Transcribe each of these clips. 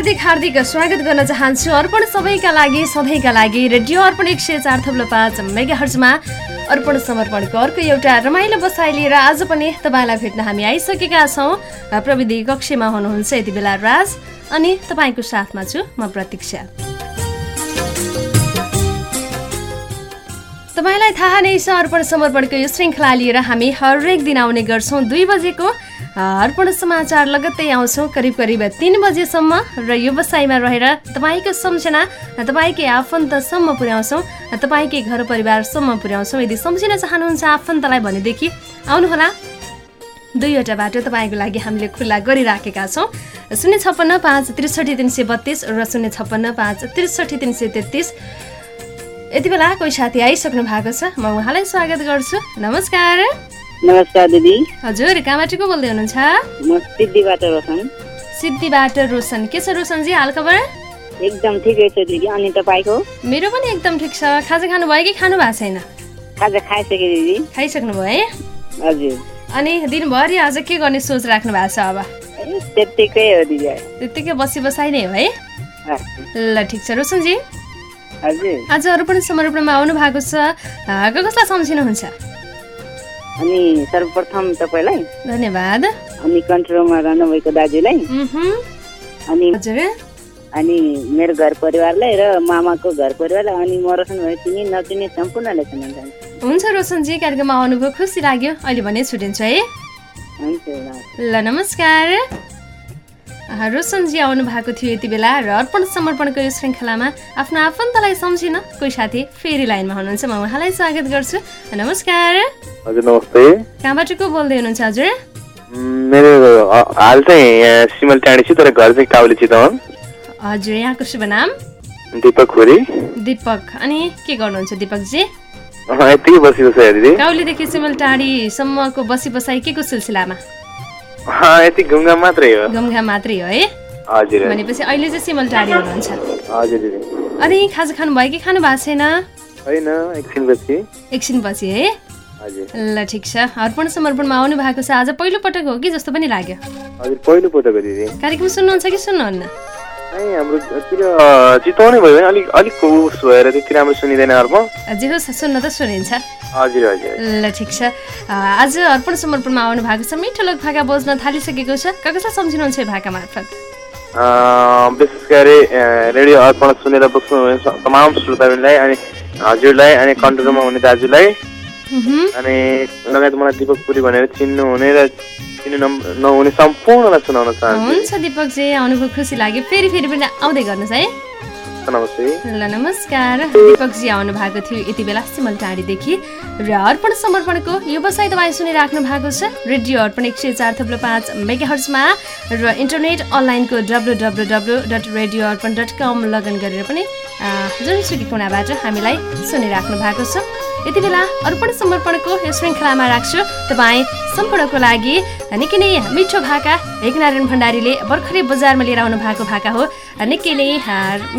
हार्दिक हार्दिक स्वागत गर्न चाहन्छु अर्पण सबैका लागि सधैँका लागि रेडियो अर्पण एक सय चार थप्लो पाँच मेगा हर्जमा अर्पण समर्पणको अर्को एउटा रमाइलो बसाइ लिएर आज पनि तपाईँलाई भेट्न हामी आइसकेका छौँ। प्रविधि कक्षमा हुनुहुन्छ यति बेला राज अनि तपाईँको साथमा छु म प्रतीक्षा। तपाईँलाई थाहा नै छ अर्पण समर्पणको यो श्रृङ्खला लिएर हामी हरेक दिन आउने गर्छौँ दुई बजेको अर्पण समाचार लगत्तै आउँछौँ करिब करिब तिन बजेसम्म र व्यवसायमा रहेर तपाईँको सम्झना तपाईँकै आफन्तसम्म पुर्याउँछौँ तपाईँकै घर परिवारसम्म पुर्याउँछौँ। यदि सम्झिन चाहनुहुन्छ आफन्तलाई भनेदेखि आउनुहोला। दुईवटा बाटो तपाईँको लागि हामीले खुल्ला गरिराखेका छौँ। शून्य छप्पन्न पाँच त्रिसठी तिन सय बत्तिस र शून्य छप्पन्न पाँच त्रिसठी तिन सय तेत्तिस। यति बेला कोही साथी आइसक्नु भएको छ म उहाँलाई स्वागत गर्छु। नमस्कार। नमस्कार दिदी। हजुर कहाँबाट को बोल्दै हुनुहुन्छ? म सिद्धिबाट रोशन। सिद्धिबाट रोशन। के छ रोशनजी हालखबर एकदम ठिकै छ दिदी। अनि तपाईँको? मेरो पनि एकदम ठिक छ। खाजा खानुभयो कि खानु भएको छैन? खाजा खाइसकेँ दिदी। खाइसक्नु भयो है? हजुर। अनि दिनभरि आज के गर्ने सोच राख्नु भएको छ अब? त्यत्तिकै हो दिदी। त्यत्तिकै बसी बसाइ नै हो है? ल ठिक छ। रोशनजी हजुर। आज अर्पण समर्पणमा आउनु भएको छ। कसलाई सम्झिनुहुन्छ? अनि सर्वप्रथम तपाईँलाई धन्यवाद। अनि कन्ट्रोलमा रहनुभएको दाजुलाई अनि अनि मेरो घर परिवारलाई र मामाको घर परिवारलाई अनि म रोशन भए चिनी नचिनी सम्पूर्णलाई सुन्न चाहन्छु हुन्छ रोशनजी कार्यक्रममा आउनुभयो खुसी लाग्यो। अहिले भने छुटिन्छ है। हुन्छ ल। नमस्कार। रोशनजी आउनु भएको थियो यति बेला र अर्पण समर्पणको यो श्रृङ्खलामा आफ्नो आफन्तलाई सम्झिन कोही साथी फेरि लाइनमा हुनुहुन्छ। म उहाँलाई स्वागत गर्छु। नमस्कार। हजुर नमस्ते। कहाँबाट को बोल्दै हुनुहुन्छ हजुर? मेरो हाल चाहिँ यहाँ सिमल टाढी छु तर घर चाहिँ काउली चितवन हजुर यहाँको शुभ नाम? दिपक खोरी। दिपक। अनि के गर्नुहुन्छ दिपकजी यत्तिकै बसी दिदी काउलीदेखि सिमल टाढीसम्मको बसी बसाइ के को सिलसिलामा? यति घुमघाम मात्रै हो। घुमघाम मात्रै हो है? हजुर भनेपछि अहिले चाहिँ सिमल टाढी हुनुहुन्छ। हजुर दिदी अनि खाजा खानुभयो कि खानु भएको छैन? होइन एकछिनपछि एकछिनपछि है? ल ठिक छ। अर्पण समर्पणमा आउनु भएको छ आज पहिलो पटक हो कि जस्तो पनि लाग्यो? हजुर पहिलो पटक हो दिदी। कार्यक्रम सुन्नुहुन्छ कि सुन्नुहुन्न? है हाम्रोतिर अँ, चितवनै भयो भने अलिक अलिक उस भएर त्यति राम्रो सुनिँदैन अर्प जे होस् सुन्न त सुनिन्छ हजुर हजुर ल ठिक छ आज अर्पण समर्पणमा आउनु भएको छ मिठो लोक भाका बज्न थालिसकेको छ कसलाई सम्झिनुहुन्छ यो भाका मार्फत विशेष गरी रेडियो अर्पण सुनेर बस्नु तमाम श्रोताहरूलाई अनि हजुरलाई अनि कन्ट्रोलमा हुने दाजुलाई अनि लगायत मलाई दिपक पुरी भनेर चिन्नु हुने र नम- नहुने सम्पूर्णलाई सुनाउन चाहन्छु। हुन्छ दिपकजी आउनुको खुसी लाग्यो। फेरि फेरि पनि आउँदै गर्नुहोस् है। ल नमस्कार। दिपकजी आउनु भएको थियो यति बेला सिमल टाढीदेखि। र अर्पण समर्पणको व्यवसाय तपाईँ सुनिराख्नु भएको छ रेडियो अर्पण एक सय चार थप्लो पाँच मेगा हर्चमा र इन्टरनेट अनलाइनको W W W dot radio Arpan dot com log in गरेर पनि जुनसुकै कुनाबाट हामीलाई सुनिराख्नु भएको छ। यति बेला अर्पण समर्पणको यो श्रृङ्खलामा राख्छु। तपाईँ सम्पूर्णको लागि निकै नै मिठो भाका हेकनारायण भण्डारीले भर्खरै बजारमा लिएर आउनु भएको भाका हो। निकै नै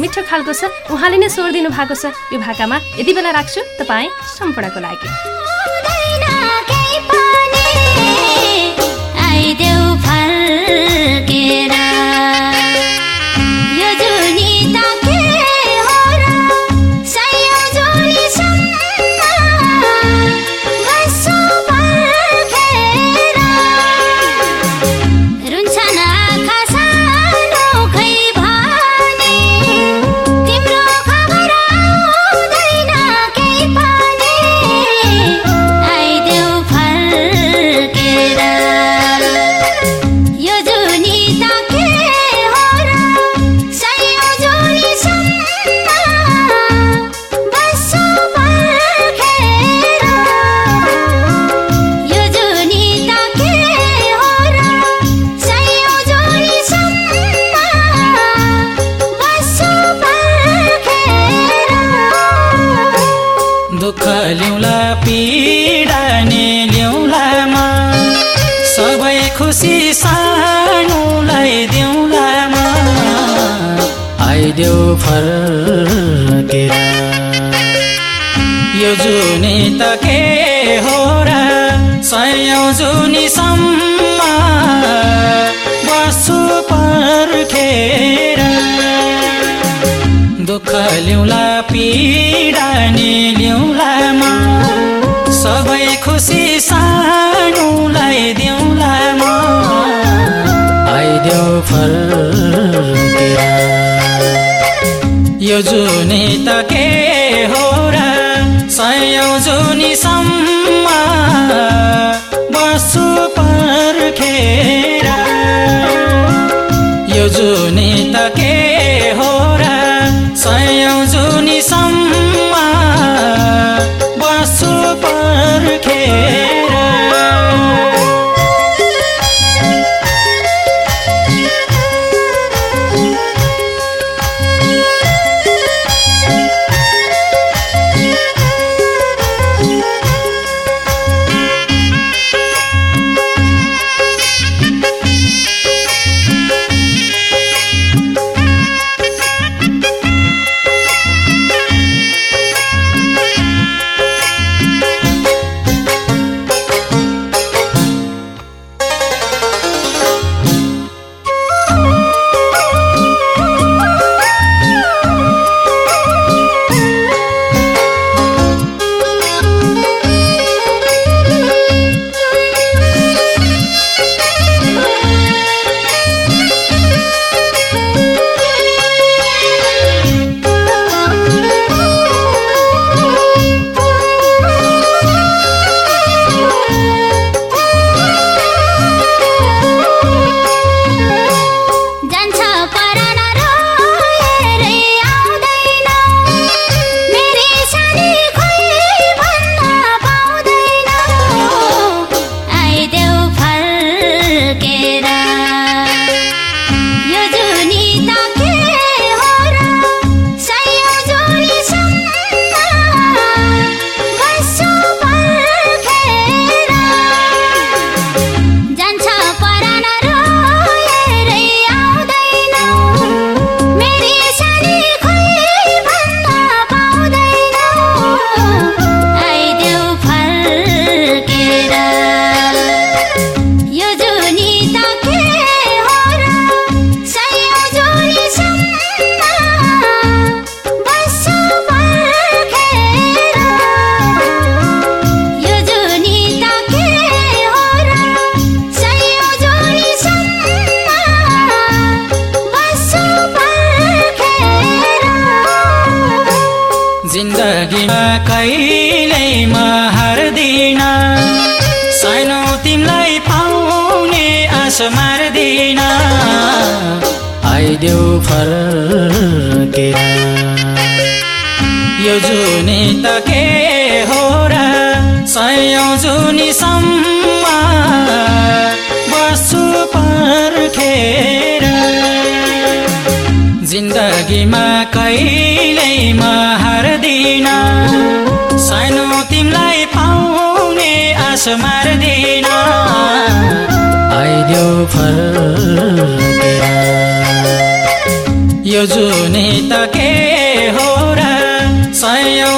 मिठो खालको छ। उहाँले नै स्वर दिनु भएको छ। यो भाकामा यति बेला राख्छु तपाईँ सम्पूर्णको लागि। सानोलाई देउलामा आइदेऊ फर्केर यो जुनी त के हो र? सयौँ जुनीसम्म बस्छु पर्खेर दुःख ल्याउला पीडा नि म सबै खुसी सानोलाई फर्केर यो जुनी त के हो र? सयौँ जुनीसम्म मार्दिन आइदेऊ फर्केर। यो जुनी त के हो र? सयौँ जुनीसम्म बस्छु पर्खेर। जिन्दगीमा कहिल्यै म हार्दिन। सानो तिमीलाई पाउने आश मार्दिन। आइदेऊ फर्केर यो जुनी त के हो र? सयौँ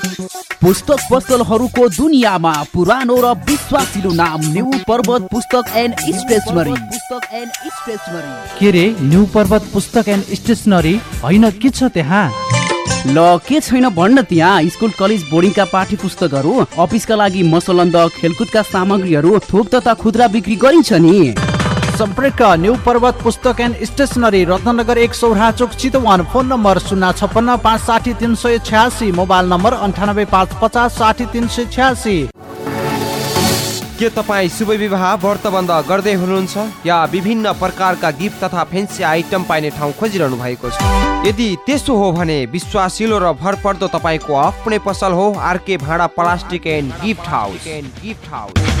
पुस्तक पसलहरूको दुनियाँमा पुरानो र विश्वासिलो नाम न्यू पर्वत पुस्तक एन्ड स्टेसनरी। पुस्तक एन्ड स्टेसनरी के रे न्यू पर्वत पुस्तक एन्ड स्टेसनरी? होइन के छ त्यहाँ? ल के छैन भन्न त्यहाँ? स्कुल कलेज बोर्डिङका पाठ्य पुस्तकहरू अफिसका लागि मसलन्द खेलकुदका सामग्रीहरू थोक तथा खुद्रा बिक्री गरिन्छ नि। सम्पर्क न्यू पर्वत पुस्तक एन्ड स्टेसनरी रत्नगर एक सौरा चोक चितवन फोन नम्बर शून्य छप्पन्न पाँच साठी तिन सय छ्यासी मोबाइल नम्बर अन्ठानब्बे पाँच पचास साठी तिन सय छ्यासी। के तपाईँ शुभ विवाह व्रतबन्ध गर्दै हुनुहुन्छ या विभिन्न प्रकारका गिफ्ट तथा फेन्सी आइटम पाइने ठाउँ खोजिरहनु भएको छ? यदि त्यसो हो भने विश्वासिलो र भरपर्दो तपाईँको आफ्नै पसल हो आरके भाँडा plastic and gift house and gift house.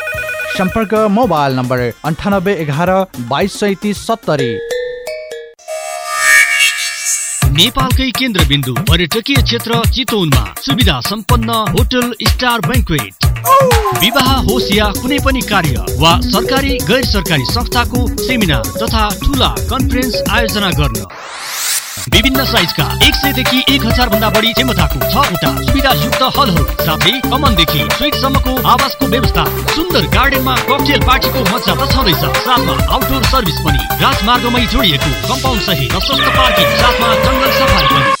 सम्पर्क मोबाइल नम्बर अन्ठानब्बे एघार बाइस सैतिस सत्तरी। नेपालकै केन्द्रबिन्दु पर्यटकीय क्षेत्र चितवनमा। सुविधा सम्पन्न होटल स्टार ब्याङ्कवेट विवाह होस् या कुनै पनि कार्य वा सरकारी गैर सरकारी संस्थाको सेमिनार तथा ठुला कन्फरेन्स आयोजना गर्न। विभिन्न साइजका एक सयदेखि एक हजार भन्दा बढी क्षमताको छवटा सुविधायुक्त हलहरू साथै कमनदेखि स्विटसम्मको आवासको व्यवस्था सुन्दर गार्डनमा ककटेल पार्टीको मजा त छँदैछ। साथमा आउटडोर सर्भिस पनि राजमार्गमै जोडिएको कम्पाउन्ड सहित प्रशस्त पार्किङ साथमा जङ्गल सफारी पनि।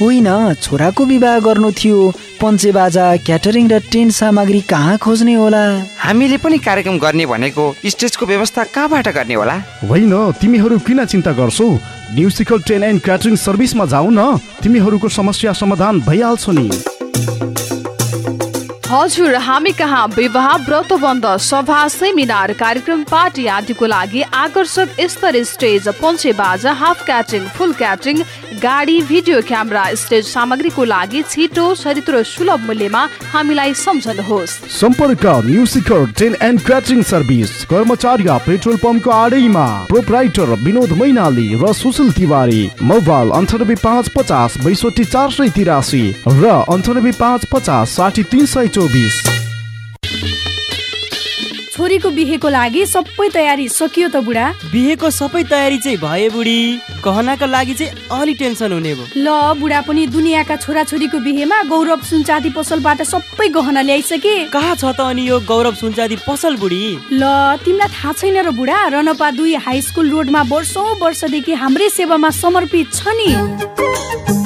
होइन छोराको विवाह गर्नु थियो। पञ्चे बाजा क्याटरिङ र टेन्ट सामग्री कहाँ खोज्ने होला? हामीले पनि कार्यक्रम गर्ने भनेको स्टेजको व्यवस्था कहाँबाट गर्ने होला? होइन तिमीहरू किन चिन्ता गर्छौ? शिखर ट्रेन एन्ड क्याटरिङ सर्भिसमा जाऊ न। तिमीहरूको समस्या समाधान भइहाल्छ नि। हजुर हामी कहाँ? विवाह व्रतबन्ध सभा सेमिनार कार्यक्रम पार्टी आदिको लागि आकर्षक स्तर स्टेज पञ्चे बाजा हाफ क्याटरिङ फुल क्याटरिङ गाडी भिडियो क्यामेरा स्टेज सामग्रीको लागि छिटो सरित र सुलभ मूल्यमा हामीलाई सम्झनुहोस्। सम्पर्क ट्रेन एन्ड क्याटरिङ सर्भिस कर्मचारी पेट्रोल पम्पको आडैमा प्रोपराइटर विनोद मैनाली र सुशील तिवारी मोबाइल अन्ठानब्बे पाँच पचास बैसठी चार सय तिरासी र अन्ठानब्बे पाँच पचास साठी तिन सय चौबिस। छोरीको बिहेको लागि सबै तयारी सकियो त बुढा। बिहेको सबै तयारी चाहिँ भयो बुढी। गहनाका लागि चाहिँ अलि टेन्सन हुने भयो ल बुढा पनि दुनियाँका छोराछोरीको बिहेमा गौरव सुनचाँदी पसलबाट सबै गहना ल्याइसके। कहाँ छ त अनि यो गौरव सुनचाँदी पसल बुढी? ल तिमीलाई थाहा छैन र बुढा रनपा दुई हाई स्कुल रोडमा वर्षौँ वर्षदेखि हाम्रै सेवामा समर्पित छ नि।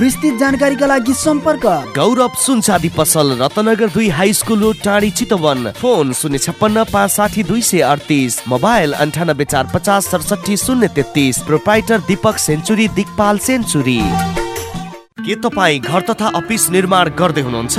विस्तृत जानकारीका लागि सम्पर्क। गौरव सुनचाँदी पसल रत्नगर दुई हाई स्कुल रोड टाढी चितवन। फोन शून्य छप्पन्न पाँच साठी दुई सय अडतिस। मोबाइल अन्ठानब्बे चार पचास सडसठी शून्य तेत्तिस। Proprietor Deepak Century Digpal Century. के तपाईँ घर तथा अफिस निर्माण गर्दै हुनुहुन्छ?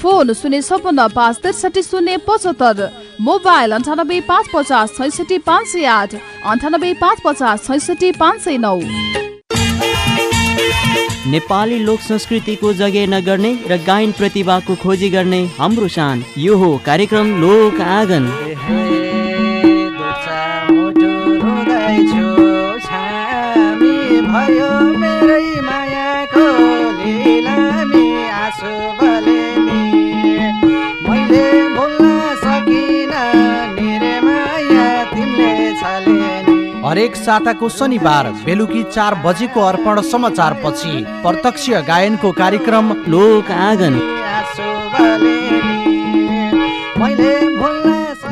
फोन शून्य छपन्न पाँच त्रिसठी शून्य पचहत्तर मोबाइल अन्ठानब्बे पाँच पचास छैसठी पाँच सय आठ अन्ठानब्बे पाँच पचास छैसठी पाँच सय नौ। नेपाली लोक संस्कृतिको जगे नगर्ने र गायन प्रतिभाको खोजी गर्ने हाम्रो शान यो हो कार्यक्रम लोक आँगन। हरेक साताको शनिबार बेलुकी चार बजेको अर्पण समाचार पछि प्रत्यक्ष गायनको कार्यक्रम लोक आँगन।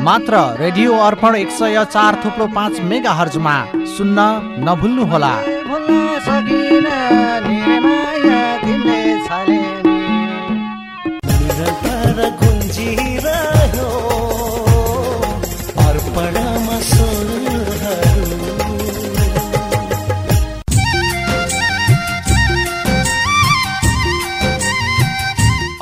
मात्र रेडियो अर्पण एक सय चार थुप्रो पाँच मेगा हर्जमा सुन्न नभुल्नुहोला।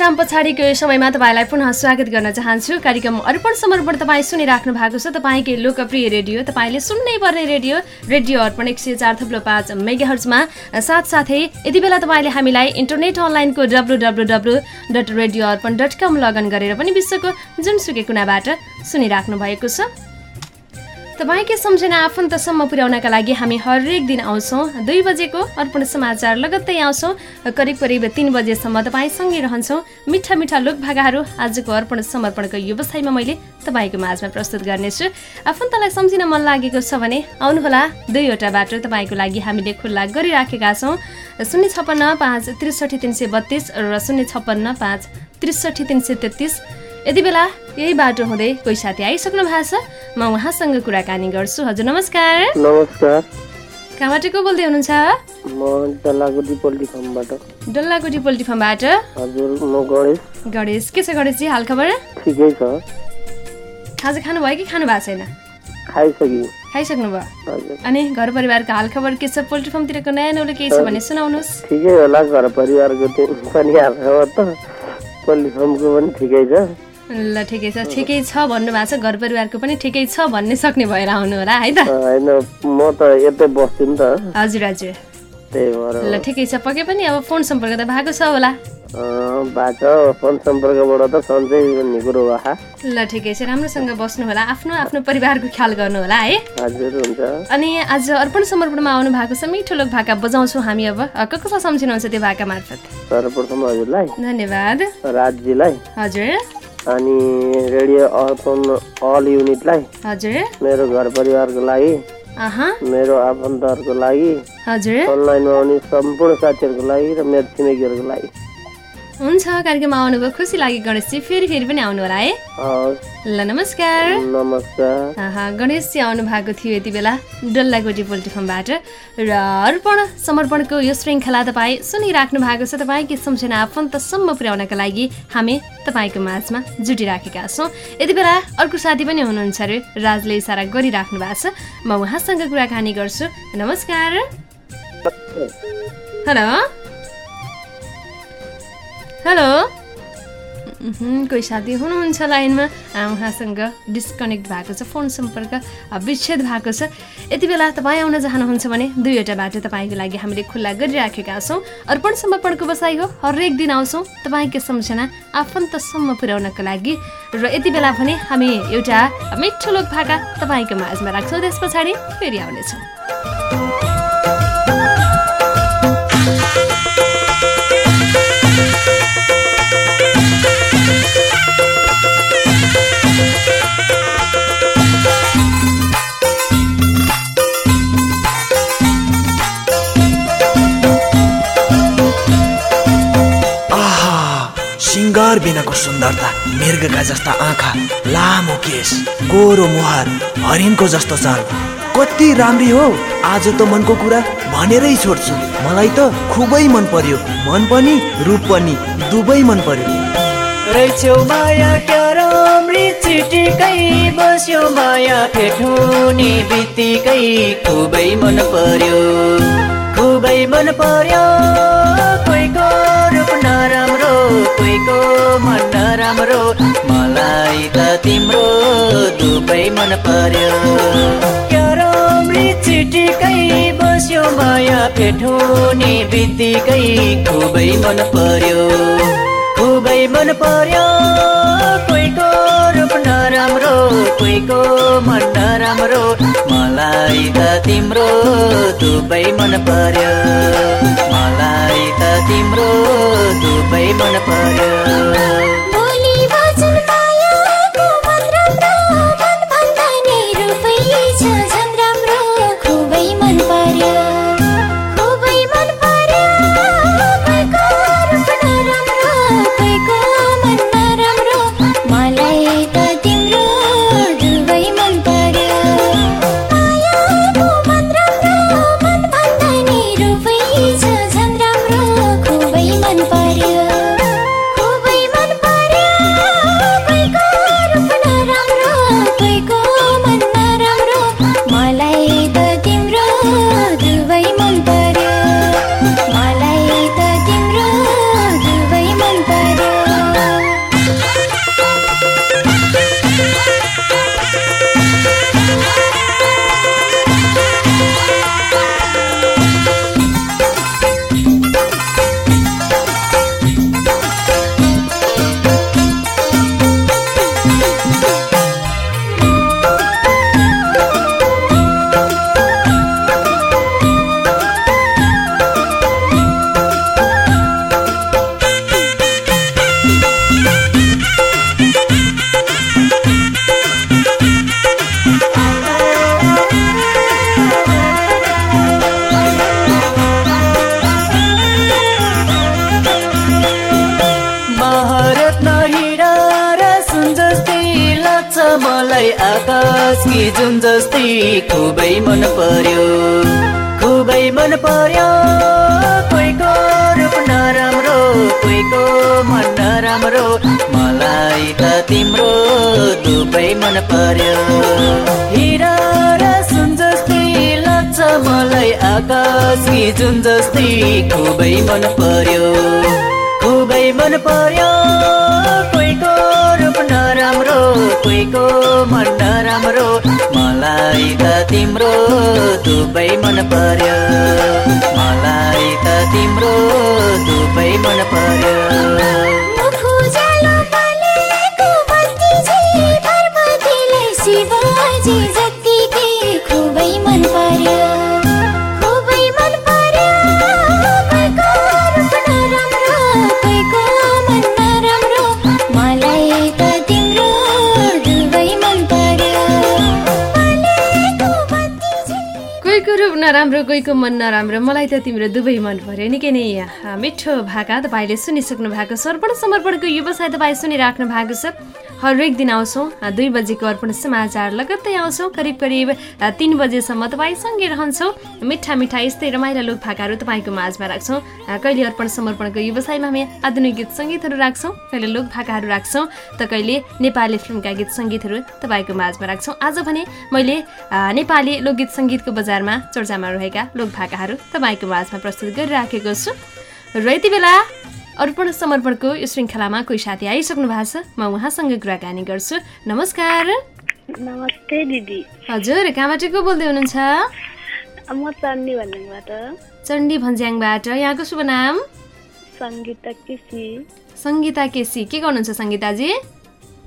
विश्राम पछाडिको समयमा तपाईँलाई पुनः स्वागत गर्न चाहन्छु। कार्यक्रम अर्पण समर्पण तपाईँ सुनिराख्नु भएको छ। तपाईँकै लोकप्रिय रेडियो तपाईँले सुन्नै पर्ने रेडियो रेडियो अर्पण एक सय चार थप्लो पाँच मेगाहर्जमा। साथसाथै यति बेला तपाईँले हामीलाई इन्टरनेट अनलाइनको W W W dot radio Arpan dot com log in गरेर पनि विश्वको जुनसुकै कुनाबाट सुनिराख्नु भएको छ। तपाईँकै सम्झना आफन्तसम्म पुर्याउनका लागि हामी हरेक दिन आउँछौँ। दुई बजेको अर्पण समाचार लगत्तै आउँछौँ करिब करिब तिन बजेसम्म तपाईँसँगै रहन्छौँ। मिठा मिठा लोकभागाहरू आजको अर्पण समर्पणको व्यवसायमा मैले तपाईँको माझमा प्रस्तुत गर्नेछु। आफन्तलाई सम्झिन मन लागेको छ भने आउनुहोला दुईवटा बाटो तपाईँको लागि हामीले खुल्ला गरिराखेका छौँ। शून्य छप्पन्न पाँच त्रिसठी तिन सय बत्तिस र शून्य छप्पन्न पाँच त्रिसठी तिन सय तेत्तिस। यति बेला यही बाटो हुँदै कोही साथी आइसक्नु भएको छ म उहाँसँग कुराकानी गर्छु। हजुर नमस्कार। नमस्कार। कहाँबाट को बोल्दै हुनुहुन्छ? म डल्लागुटी पोल्ट्री फार्मबाट। डल्लाकोटी पोल्ट्री फार्मबाट? हजुर म गणेश। गणेश के छ गणेशजी हालखबर ठिकै छ। खाजा खानुभयो कि खानु भएको छैन? खाइसकेँ खाइसक्नु भयो। अनि घर परिवारको हालखबर के छ? पोल्ट्री फार्मतिरको नयाँ नौलो केही छ भने सुनाउनुहोस्। ठिकै होला घर परिवारको पनि हाल्छ त। पोल्ट्री फार्मको पनि ठिकै छ। ल ठिकै छ ठिकै छ भन्नुभएको छ घर परिवारको पनि ठिकै छ भन्ने सक्ने भएर आउनु होला है त? होइन म त यतै बस्छु नि त। हजुर हजुर। त्यही भएर ल ठिकै छ पक्कै पनि अब फोन सम्पर्क त भएको छ होला। फोन सम्पर्कबाट त सन्चै भन्ने कुरो भयो ल ठिकै छ राम्रोसँग बस्नु होला आफ्नो आफ्नो परिवारको ख्याल गर्नु होला है। हजुर हुन्छ। अनि आज अर्पण समर्पणमा आउनु भएको छ मिठो लोक भाका बजाउँछौँ हामी अब। क कसलाई सम्झिनुहुन्छ त्यो भाका मार्फत? सर्वप्रथम हजुरलाई। धन्यवाद। राजजीलाई हजुर। अनि रेडियो अर्पण अल युनिटलाई हजुर। मेरो घर परिवारको लागि मेरो आफन्तहरूको लागि हजुर। अनलाइनमा आउने सम्पूर्ण साथीहरूको लागि र मेरो छिमेकीहरूको लागि। हुन्छ कार्यक्रममा आउनुभयो खुसी लाग्यो गणेशजी फेरि फेरि पनि आउनु होला है ल नमस्कार। गणेशजी आउनु भएको थियो यति बेला डल्लागोटी पोल्ट्री फार्मबाट। र अर्पण समर्पणको यो श्रृङ्खला तपाईँ सुनिराख्नु भएको छ। तपाईँकै सम्झना आफन्तसम्म पुर्याउनका लागि हामी तपाईँको माझमा जुटिराखेका छौँ। यति बेला अर्को साथी पनि हुनुहुन्छ अरे राजले इसारा गरिराख्नु भएको छ। म उहाँसँग कुराकानी गर्छु। नमस्कार। हेलो। हेलो। कोही साथी हुनुहुन्छ लाइनमा? उहाँसँग डिस्कनेक्ट भएको छ फोन सम्पर्क विच्छेद भएको छ। यति बेला तपाईँ आउन चाहनुहुन्छ भने दुईवटा बाटो तपाईँको लागि हामीले खुल्ला गरिराखेका छौँ। अर्पण समर्पणको बसाइ हो हरेक दिन आउँछौँ तपाईँको सम्झना आफन्तसम्म पुर्याउनको लागि। र यति बेला भने हामी एउटा मिठो लोक भाका तपाईँको माझमा राख्छौँ। त्यस पछाडि फेरि आउनेछौँ। सिङ्गार बिनाको सुन्दरता मृगका जस्ता आँखा लामो केस गोरो मुहार हरिणको जस्तो चाल कति राम्री हो आज त मनको कुरा भनेरै छोड्छु मलाई त खुबै मन पर्यो मन पनि रूप पनि दुवै मन पर्यो माया चिटिकै बस्यो माया खुबै मन पर्यो खुबै मन पर्यो कोहीको मन नराम्रो मलाई त तिम्रो दुवै मन पर्यो। राम्री चिटिकै बस्यो माया फेठुनी बित्तिकै खुबै मन पर्यो। खुबै मन पर्यो कोहीको रूप नराम्रो कोहीको मन नराम्रो मलाई त तिम्रो दुवै मन पर्यो। आकाश जुन जस्तै खुबै मन पर्यो। खुबै मन पर्यो कोहीको रूप नराम्रो कोहीको मन नराम्रो। मलाई त तिम्रो दुवै मन पर्यो। मलाई त तिम्रो दुवै मन पर्यो। कोहीको मन नराम्रो। मलाई त तिम्रो दुवै मन पर्यो निकै नै मिठो भाका तपाईँले सुनिसक्नु भएको छ। अर्पण समर्पणको व्यवसाय तपाईँ सुनिराख्नु भएको छ। हरेक दिन आउँछौँ दुई बजेको अर्पण समाचार लगत्तै आउँछौँ। करिब करिब तिन बजेसम्म तपाईँसँगै रहन्छौँ। मिठा मिठा यस्तै रमाइला लोक भाकाहरू तपाईँको माझमा राख्छौँ। कहिले अर्पण समर्पणको व्यवसायमा हामी आधुनिक गीत सङ्गीतहरू राख्छौँ कहिले लोक भाकाहरू राख्छौँ त कहिले नेपाली फिल्मका गीत सङ्गीतहरू तपाईँको माझमा राख्छौँ। आज भने मैले नेपाली लोकगीत सङ्गीतको बजारमा चर्चामा रहेका लोक भाकाहरू तपाईँको माझमा प्रस्तुत गरिराखेको छु। र यति बेला अर्पण समर्पणको यो श्रृङ्खलामा कोही साथी आइसक्नु भएको छ म उहाँसँग कुराकानी गर्छु। नमस्कार। नमस्ते दिदी। हजुर कहाँबाट को बोल्दै हुनुहुन्छ? म चन्डी भन्नेबाट चण्डी भन्ज्याङबाट। यहाँको शुभ नाम? सङ्गीता केसी। सङ्गीता केसी। के गर्नुहुन्छ सङ्गीताजी?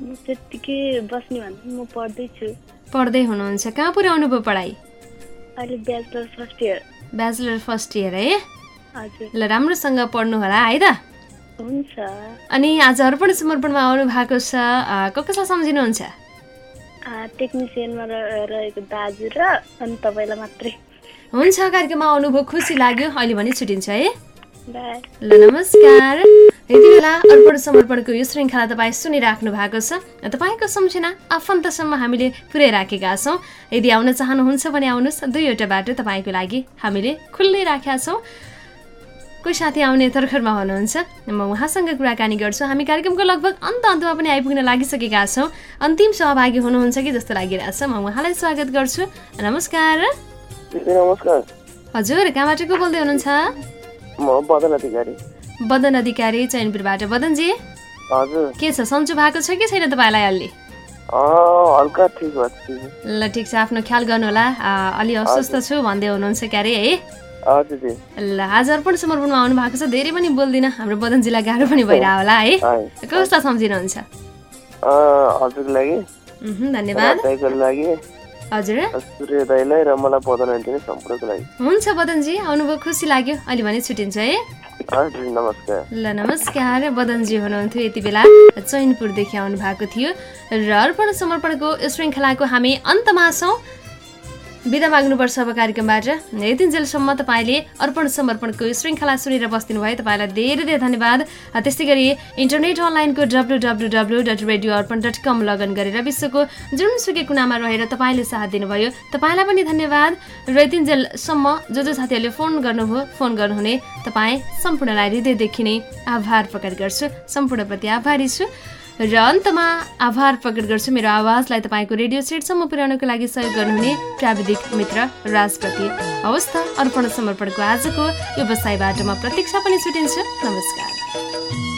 म त्यत्तिकै बस्ने भन्छु म पढ्दैछु पढ्दै हुनुहुन्छ। कहाँ पुर्याउनु भयो पढाइ? Bachelor first year. है? ल राम्रोसँग पढ्नु होला है त। हुन्छ। अनि आज अर्पण समर्पणमा आउनु भएको छ को कसलाई सम्झिनुहुन्छ? टेक्निसियनमा रहेको दाजु र अनि तपाईँलाई मात्रै। हुन्छ कार्यक्रममा आउनुभयो खुसी लाग्यो अहिले भने छुट्टिन्छ है। ल नमस्कार। यति बेला अर्पण समर्पणको यो श्रृङ्खला तपाईँ सुनिराख्नु भएको छ। तपाईँको सम्झना आफन्तसम्म हामीले पुर्याइराखेका छौँ। यदि आउन चाहनुहुन्छ भने आउनुहोस्। दुईवटा बाटो तपाईँको लागि हामीले खुल्लै राखेका छौँ। कोही साथी आउने तर्खरमा हुनुहुन्छ। म उहाँसँग कुराकानी गर्छु। हामी कार्यक्रमको लगभग अन्त अन्तमा पनि आइपुग्न लागिसकेका छौँ। अन्तिम सहभागी हुनुहुन्छ कि जस्तो लागिरहेछ। म उहाँलाई स्वागत गर्छु। नमस्कार। दिदी नमस्कार। हजुर कहाँबाट को बोल्दै हुनुहुन्छ? बदन अधिकारी। बदन अधिकारी चैनपुरबाट बदनजी? हजुर। के छ सन्चो भएको छ कि छैन तपाईँलाई अलि? हल्का ठिक ल ठिक छ आफ्नो ख्याल गर्नुहोला। आ, अलि अस्वस्थ छु भन्दै हुनुहुन्छ क्यारे है? ल आज अर्पण समर्पणमा आउनु भएको छ धेरै पनि बोल्दिनँ। हाम्रो बदनजीलाई गाह्रो पनि भइरह होला है। कस्तो सम्झिनुहुन्छ? हजुरको लागि। धन्यवाद। लागि। हजुर। सूर्य दाईलाई र मलाई बदन दिने सम्पूर्णको लागि। हुन्छ बदनजी आउनुभयो खुसी लाग्यो। अहिले भने छुट्टिन्छ है। नमस्कार। ल नमस्कार। बदनजी हुनुहुन्थ्यो यति बेला। चैनपुरदेखि आउनु भएको थियो। र अर्पण समर्पणको श्रृङ्खलाको हामी अन्तमा छौँ। बिदा माग्नुपर्छ अब कार्यक्रमबाट। यतिन्जेलसम्म तपाईँले अर्पण समर्पणको श्रृङ्खला सुनेर बस्दिनु भयो तपाईँलाई धेरै धेरै धन्यवाद। त्यस्तै गरी इन्टरनेट अनलाइनको W W W dot radio Arpan dot com log in गरेर विश्वको जुनसुकै कुनामा रहेर तपाईँले साथ दिनुभयो। तपाईँलाई पनि धन्यवाद। र यतिन्जेलसम्म जो जो साथीहरूले फोन गर्नुभयो फोन गर्नुहुने तपाईँ सम्पूर्णलाई हृदयदेखि नै आभार प्रकट गर्छु। सम्पूर्णप्रति आभारी छु। र अन्तमा आभार प्रकट गर्छु मेरो आवाजलाई तपाईँको रेडियो सेटसम्म पुर्याउनको लागि सहयोग गर्नुहुने प्राविधिक मित्र राजप्रति। अवस्था अर्पण समर्पणको आजको व्यवसायबाट म प्रतीक्षा पनि छुटिन्छु। नमस्कार।